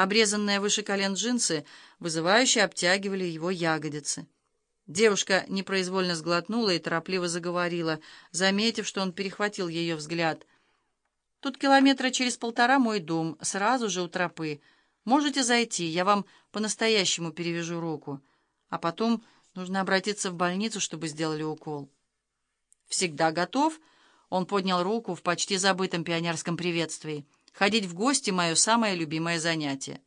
Обрезанные выше колен джинсы вызывающе обтягивали его ягодицы. Девушка непроизвольно сглотнула и торопливо заговорила, заметив, что он перехватил ее взгляд. «Тут километра через полтора мой дом, сразу же у тропы. Можете зайти, я вам по-настоящему перевяжу руку. А потом нужно обратиться в больницу, чтобы сделали укол». «Всегда готов?» Он поднял руку в почти забытом пионерском приветствии. «Ходить в гости — мое самое любимое занятие».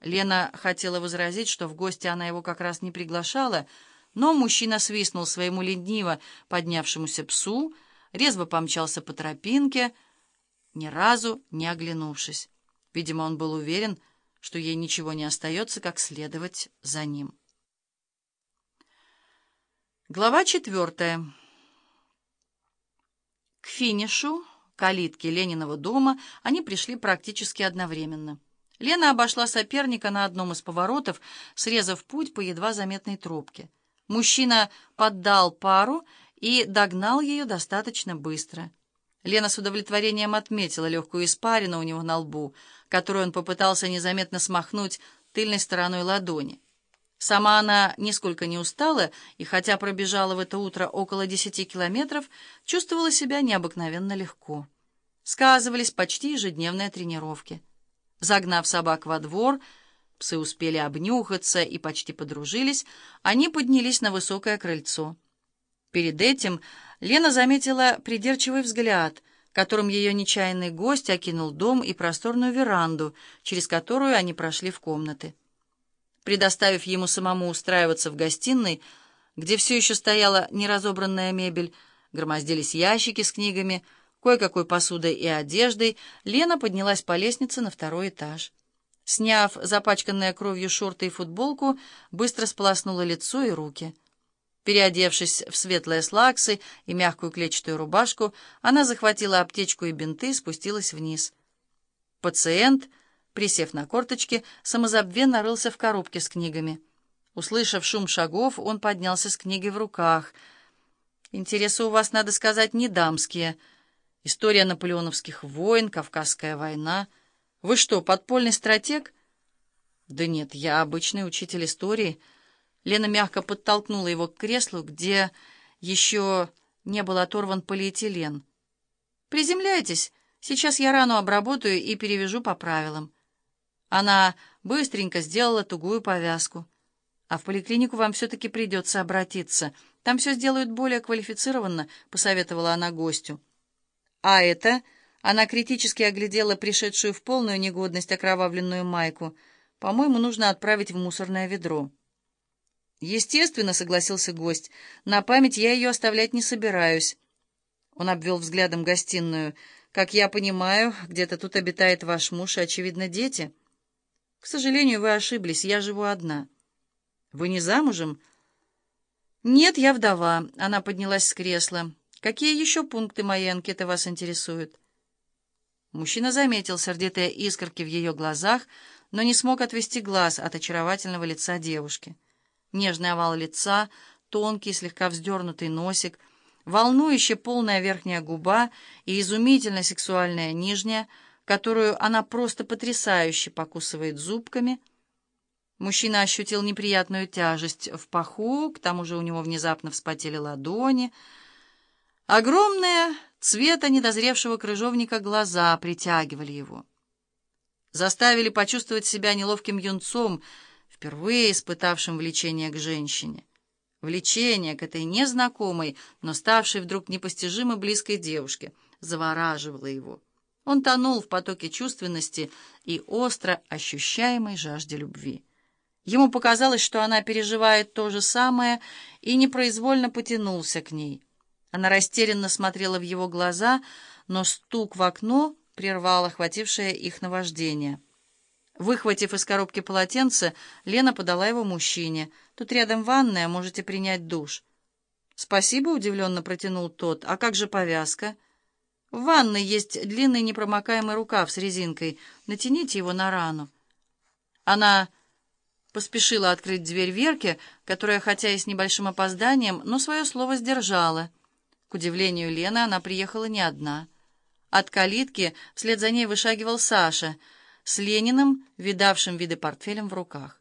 Лена хотела возразить, что в гости она его как раз не приглашала, но мужчина свистнул своему лениво поднявшемуся псу, резво помчался по тропинке, ни разу не оглянувшись. Видимо, он был уверен, что ей ничего не остается, как следовать за ним. Глава четвертая. К финишу калитки Лениного дома они пришли практически одновременно. Лена обошла соперника на одном из поворотов, срезав путь по едва заметной тропке. Мужчина поддал пару и догнал ее достаточно быстро. Лена с удовлетворением отметила легкую испарину у него на лбу, которую он попытался незаметно смахнуть тыльной стороной ладони. Сама она нисколько не устала, и хотя пробежала в это утро около десяти километров, чувствовала себя необыкновенно легко. Сказывались почти ежедневные тренировки. Загнав собак во двор, псы успели обнюхаться и почти подружились, они поднялись на высокое крыльцо. Перед этим Лена заметила придирчивый взгляд, которым ее нечаянный гость окинул дом и просторную веранду, через которую они прошли в комнаты предоставив ему самому устраиваться в гостиной, где все еще стояла неразобранная мебель, громоздились ящики с книгами, кое-какой посудой и одеждой, Лена поднялась по лестнице на второй этаж. Сняв запачканные кровью шорты и футболку, быстро сполоснула лицо и руки. Переодевшись в светлые слаксы и мягкую клетчатую рубашку, она захватила аптечку и бинты и спустилась вниз. Пациент — Присев на корточки, самозабвенно рылся в коробке с книгами. Услышав шум шагов, он поднялся с книгой в руках. «Интересы у вас, надо сказать, не дамские. История наполеоновских войн, Кавказская война. Вы что, подпольный стратег?» «Да нет, я обычный учитель истории». Лена мягко подтолкнула его к креслу, где еще не был оторван полиэтилен. «Приземляйтесь, сейчас я рану обработаю и перевяжу по правилам». Она быстренько сделала тугую повязку. А в поликлинику вам все-таки придется обратиться. Там все сделают более квалифицированно, — посоветовала она гостю. А это... Она критически оглядела пришедшую в полную негодность окровавленную майку. По-моему, нужно отправить в мусорное ведро. Естественно, — согласился гость, — на память я ее оставлять не собираюсь. Он обвел взглядом гостиную. Как я понимаю, где-то тут обитает ваш муж и, очевидно, дети. «К сожалению, вы ошиблись, я живу одна». «Вы не замужем?» «Нет, я вдова». Она поднялась с кресла. «Какие еще пункты моей анкеты вас интересуют?» Мужчина заметил сердитые искорки в ее глазах, но не смог отвести глаз от очаровательного лица девушки. Нежный овал лица, тонкий, слегка вздернутый носик, волнующая полная верхняя губа и изумительно сексуальная нижняя — которую она просто потрясающе покусывает зубками. Мужчина ощутил неприятную тяжесть в паху, к тому же у него внезапно вспотели ладони. Огромные, цвета недозревшего крыжовника глаза притягивали его. Заставили почувствовать себя неловким юнцом, впервые испытавшим влечение к женщине. Влечение к этой незнакомой, но ставшей вдруг непостижимо близкой девушке завораживало его. Он тонул в потоке чувственности и остро ощущаемой жажде любви. Ему показалось, что она переживает то же самое, и непроизвольно потянулся к ней. Она растерянно смотрела в его глаза, но стук в окно прервал охватившее их наваждение. Выхватив из коробки полотенце, Лена подала его мужчине. «Тут рядом ванная, можете принять душ». «Спасибо», — удивленно протянул тот. «А как же повязка?» В ванной есть длинный непромокаемый рукав с резинкой. Натяните его на рану. Она поспешила открыть дверь Верке, которая, хотя и с небольшим опозданием, но свое слово сдержала. К удивлению Лены, она приехала не одна. От калитки вслед за ней вышагивал Саша. с Лениным, видавшим виды портфелем в руках.